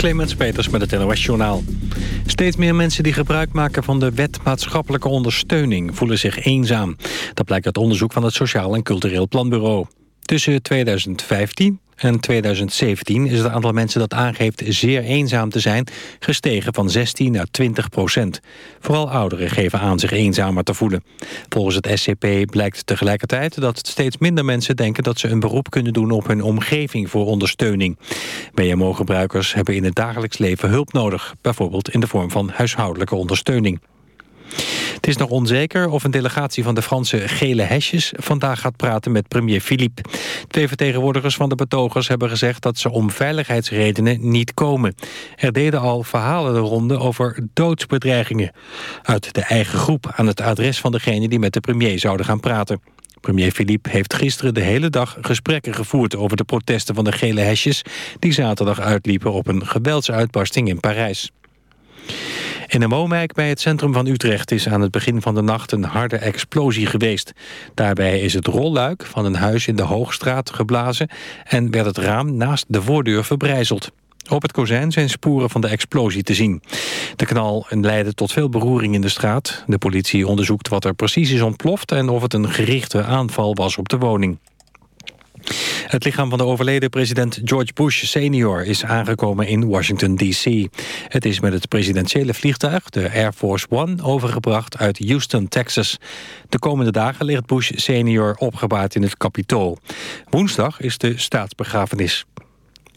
Clemens Peters met het NOS Journaal. Steeds meer mensen die gebruik maken van de wet maatschappelijke ondersteuning... voelen zich eenzaam. Dat blijkt uit onderzoek van het Sociaal en Cultureel Planbureau. Tussen 2015 en 2017 is het aantal mensen dat aangeeft zeer eenzaam te zijn gestegen van 16 naar 20 procent. Vooral ouderen geven aan zich eenzamer te voelen. Volgens het SCP blijkt tegelijkertijd dat steeds minder mensen denken dat ze een beroep kunnen doen op hun omgeving voor ondersteuning. BMO-gebruikers hebben in het dagelijks leven hulp nodig, bijvoorbeeld in de vorm van huishoudelijke ondersteuning. Het is nog onzeker of een delegatie van de Franse gele hesjes vandaag gaat praten met premier Philippe. Twee vertegenwoordigers van de betogers hebben gezegd dat ze om veiligheidsredenen niet komen. Er deden al verhalen de ronde over doodsbedreigingen uit de eigen groep aan het adres van degene die met de premier zouden gaan praten. Premier Philippe heeft gisteren de hele dag gesprekken gevoerd over de protesten van de gele hesjes die zaterdag uitliepen op een geweldsuitbarsting in Parijs. In een woonwijk bij het centrum van Utrecht is aan het begin van de nacht een harde explosie geweest. Daarbij is het rolluik van een huis in de Hoogstraat geblazen en werd het raam naast de voordeur verbrijzeld. Op het kozijn zijn sporen van de explosie te zien. De knal leidde tot veel beroering in de straat. De politie onderzoekt wat er precies is ontploft... en of het een gerichte aanval was op de woning. Het lichaam van de overleden president George Bush senior is aangekomen in Washington D.C. Het is met het presidentiële vliegtuig, de Air Force One, overgebracht uit Houston, Texas. De komende dagen ligt Bush senior opgebaard in het Capitool. Woensdag is de staatsbegrafenis.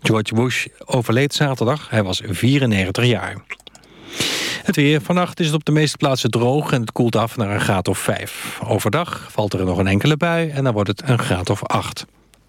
George Bush overleed zaterdag, hij was 94 jaar. Het weer. Vannacht is het op de meeste plaatsen droog en het koelt af naar een graad of 5. Overdag valt er nog een enkele bui en dan wordt het een graad of 8.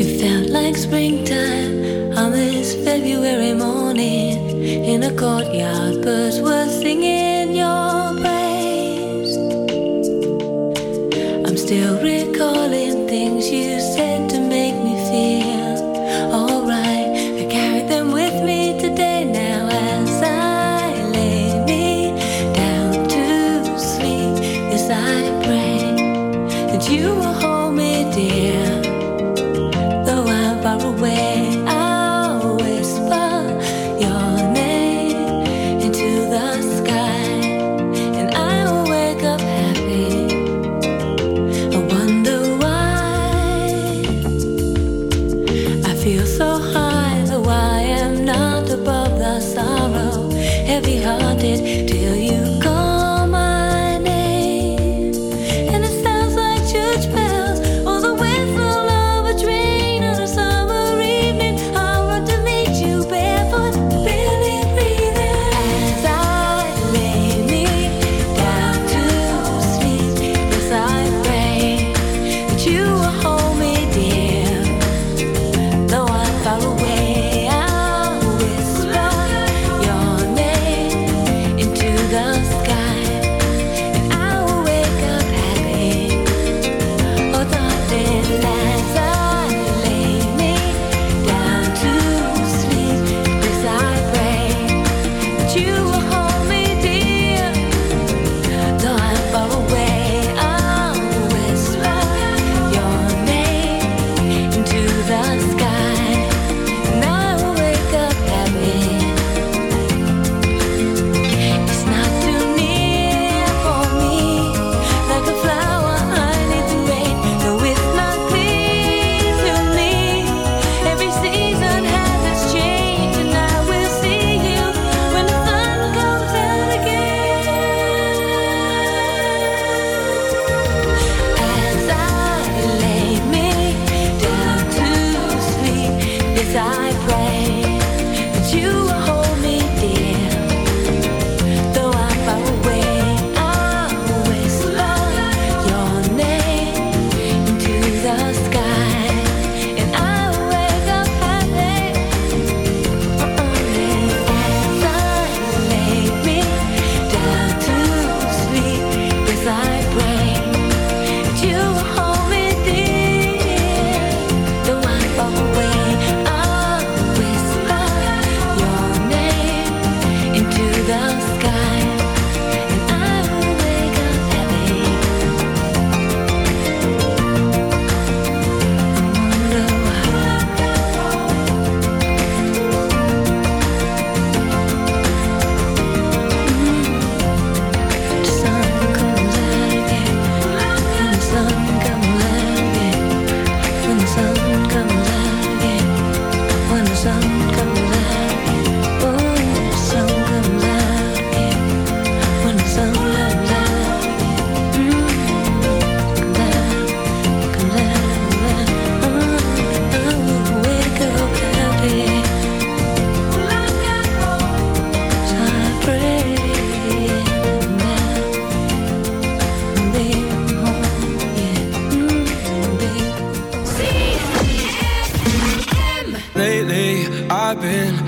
It felt like springtime on this February morning in a courtyard, But. were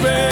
change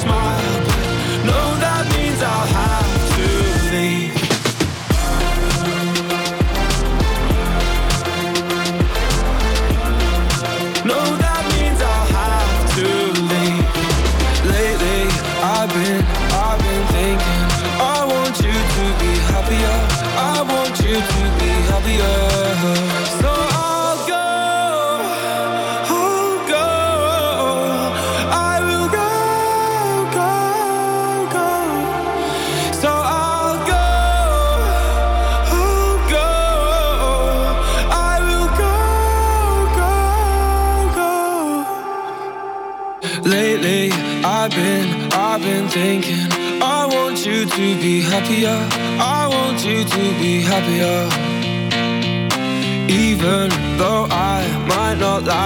smile, no, that means I'll have.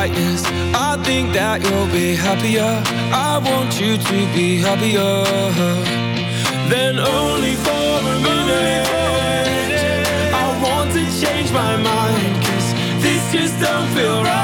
brightness. I think that you'll be happier. I want you to be happier. Then only for a minute. I want to change my mind. Cause this just don't feel right.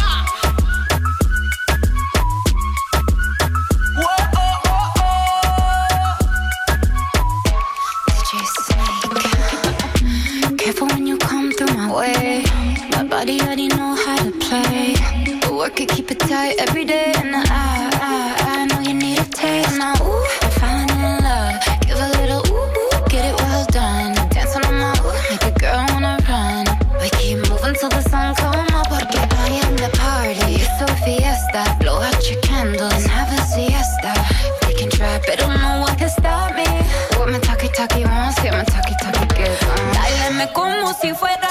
Body already know how to play. But work it, keep it tight every day. And I, I, I know you need a taste. Now, ooh, I'm falling in love. Give a little ooh, ooh get it well done. Dancing on my ooh, make a girl wanna run. We keep moving till the sun come up. Porque I am the party. It's a fiesta. Blow out your candles and have a siesta. They can try, but don't know what can stop me. What my talkie talkie wants, get my talkie talkie gets. Uh. Dáleme como si fuera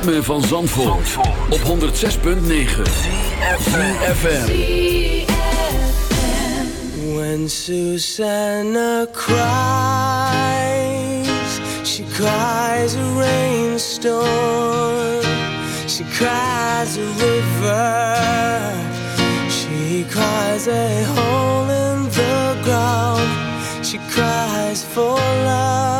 Ritme van Zandvoort, op 106.9 FM. When Susanna cries, she cries a rainstorm. She cries a river. She cries a hole in the ground. She cries for love.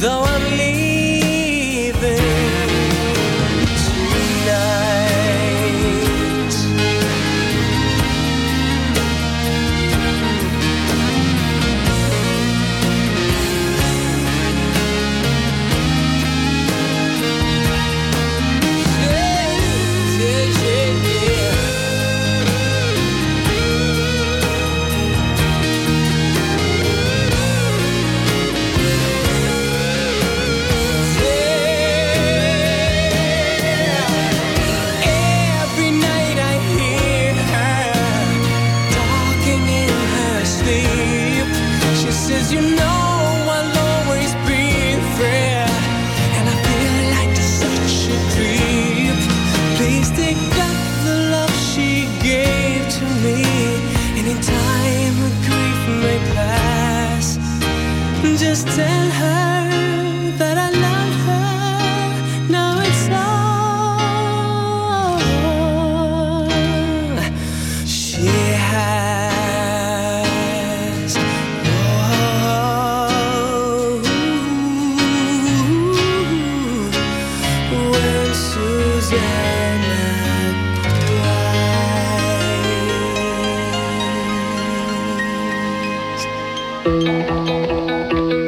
though I'm leaving. Tell her that I love her. Now it's all she has. Oh, when cries.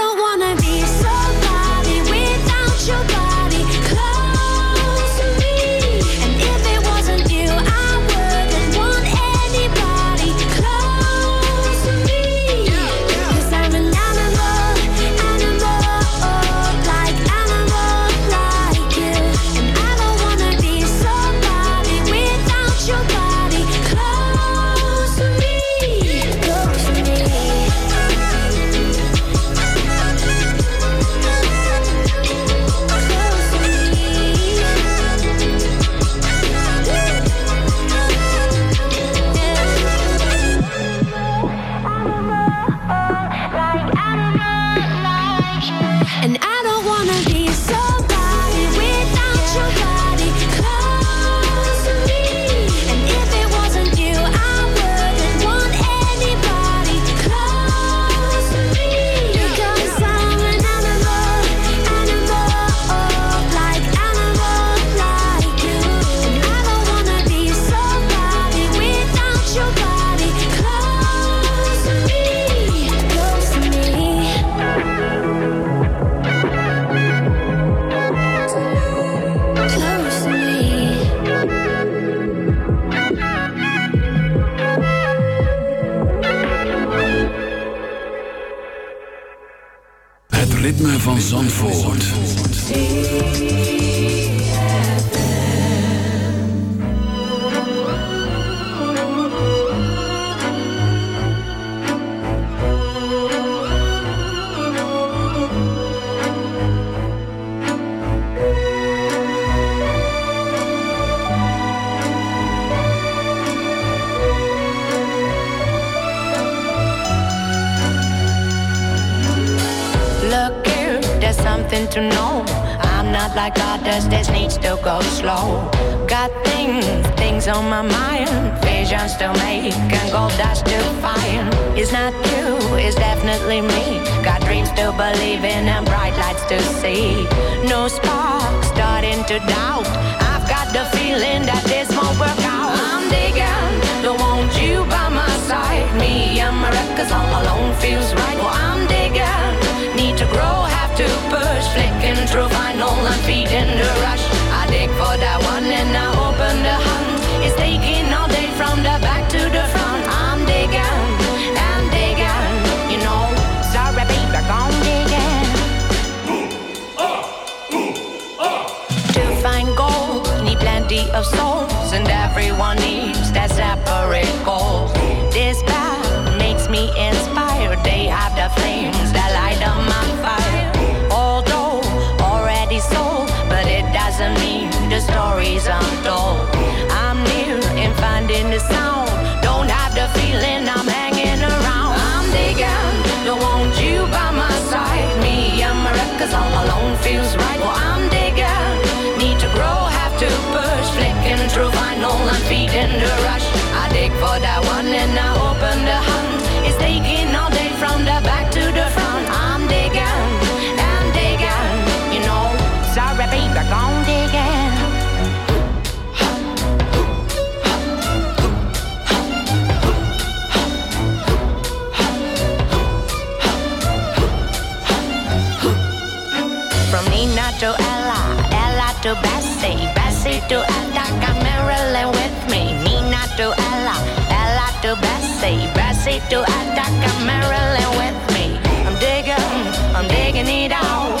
dust to. It's not you, it's definitely me. Got dreams to believe in and bright lights to see. No spark, starting to doubt. I've got the feeling that this won't work out. I'm digging, don't want you by my side. Me and my records all alone feels right. Well, I'm digging, need to grow, have to push. Flicking through vinyl I'm feeding the rush. I dig for that one and I open the hunt. It's taking all day from the back. Of souls, and everyone needs their separate goals. the rush. I dig for that one and I open the hunt. It's taking all day from the back to the front. I'm digging, I'm digging, you know. Sorry, baby, I'm digging. From Nina to Ella, Ella to Bessie, Bessie to Ella. to Bessie, Bessie to Atacama, Maryland with me. I'm digging, I'm digging it out.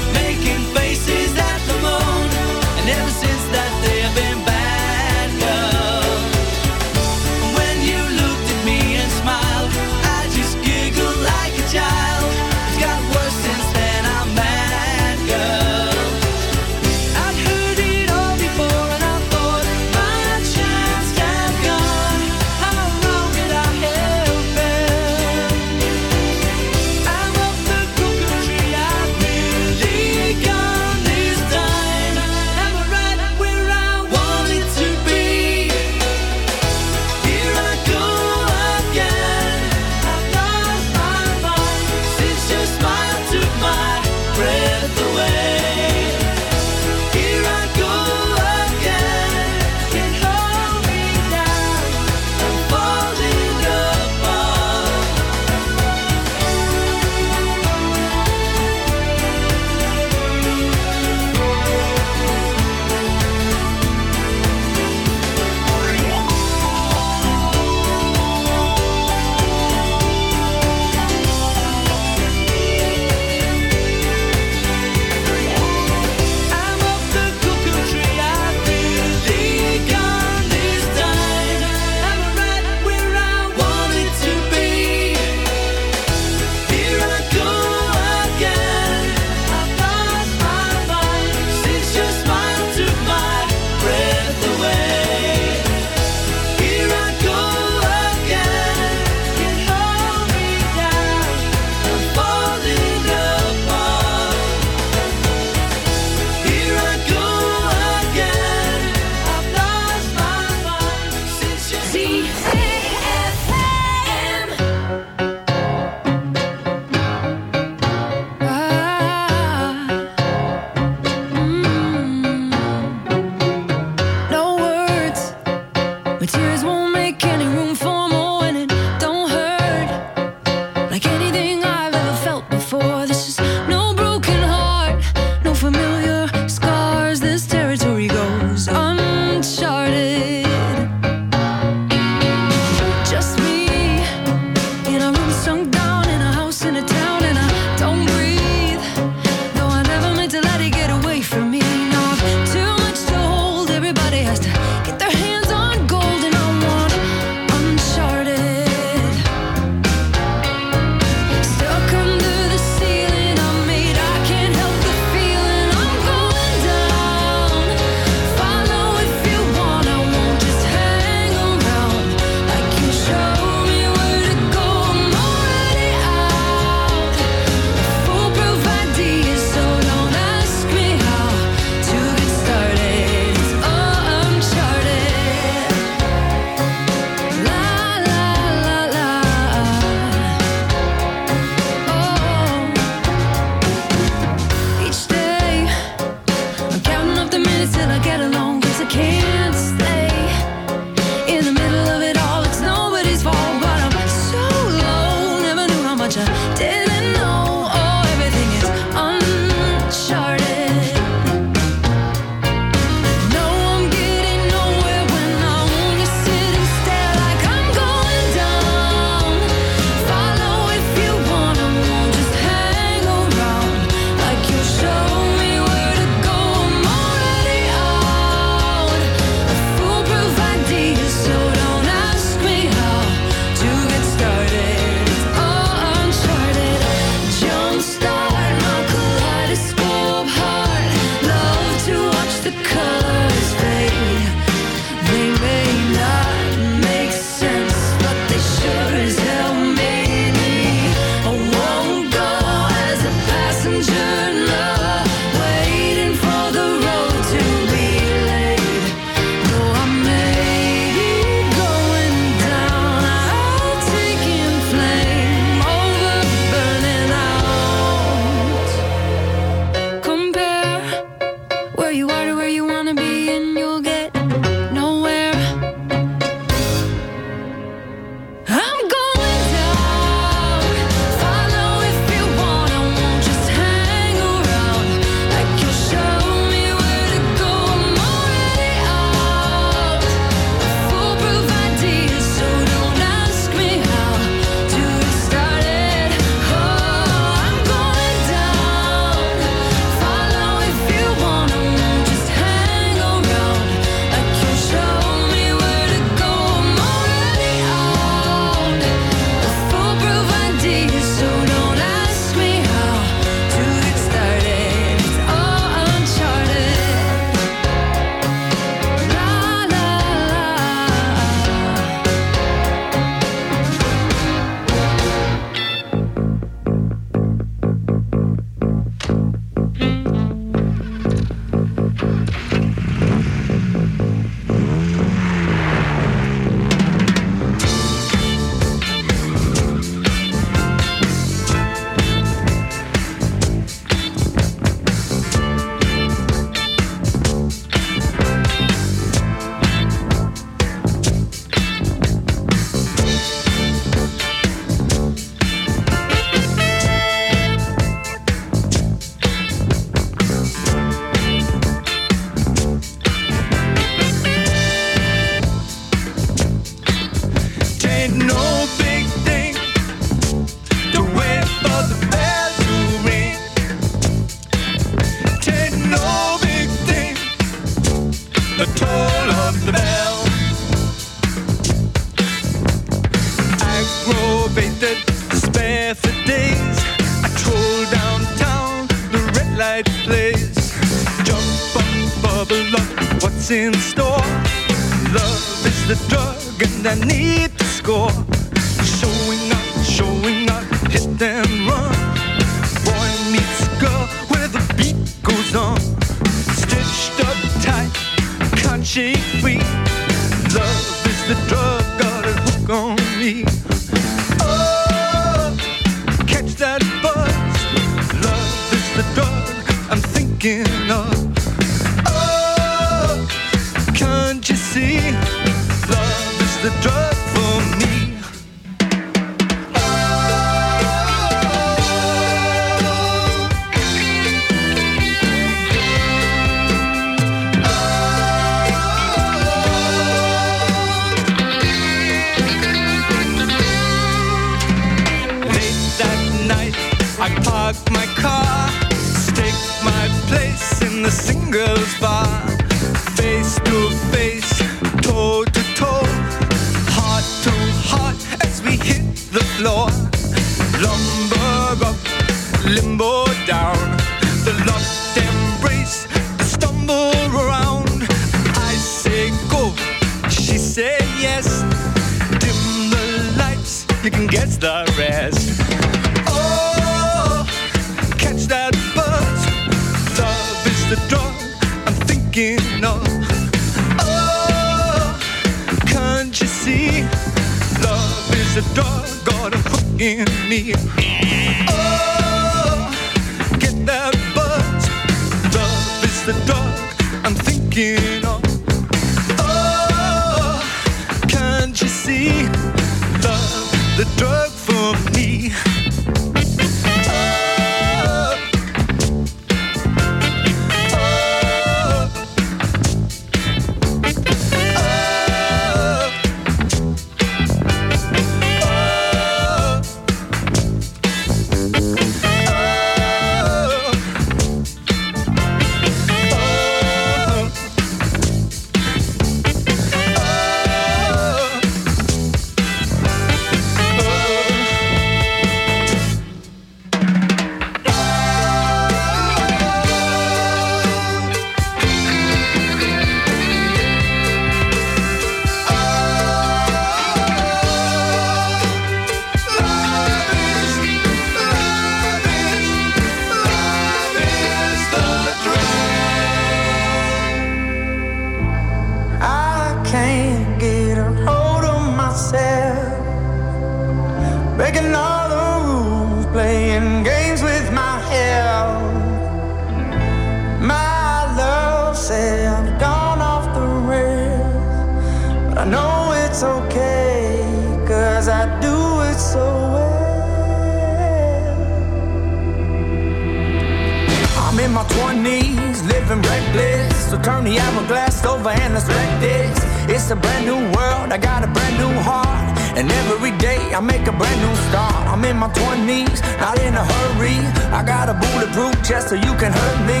me, I'm a glassed over and respect this. It's a brand new world, I got a brand new heart. And every day I make a brand new start. I'm in my 20s, not in a hurry. I got a bulletproof chest so you can hurt me.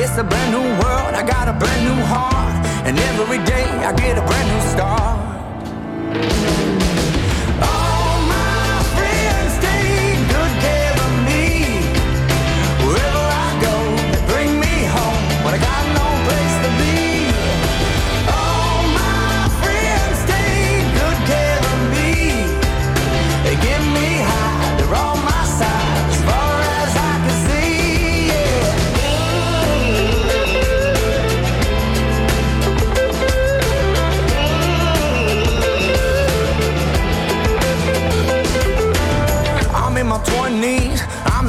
It's a brand new world, I got a brand new heart. And every day I get a brand new start.